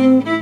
Thank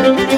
Thank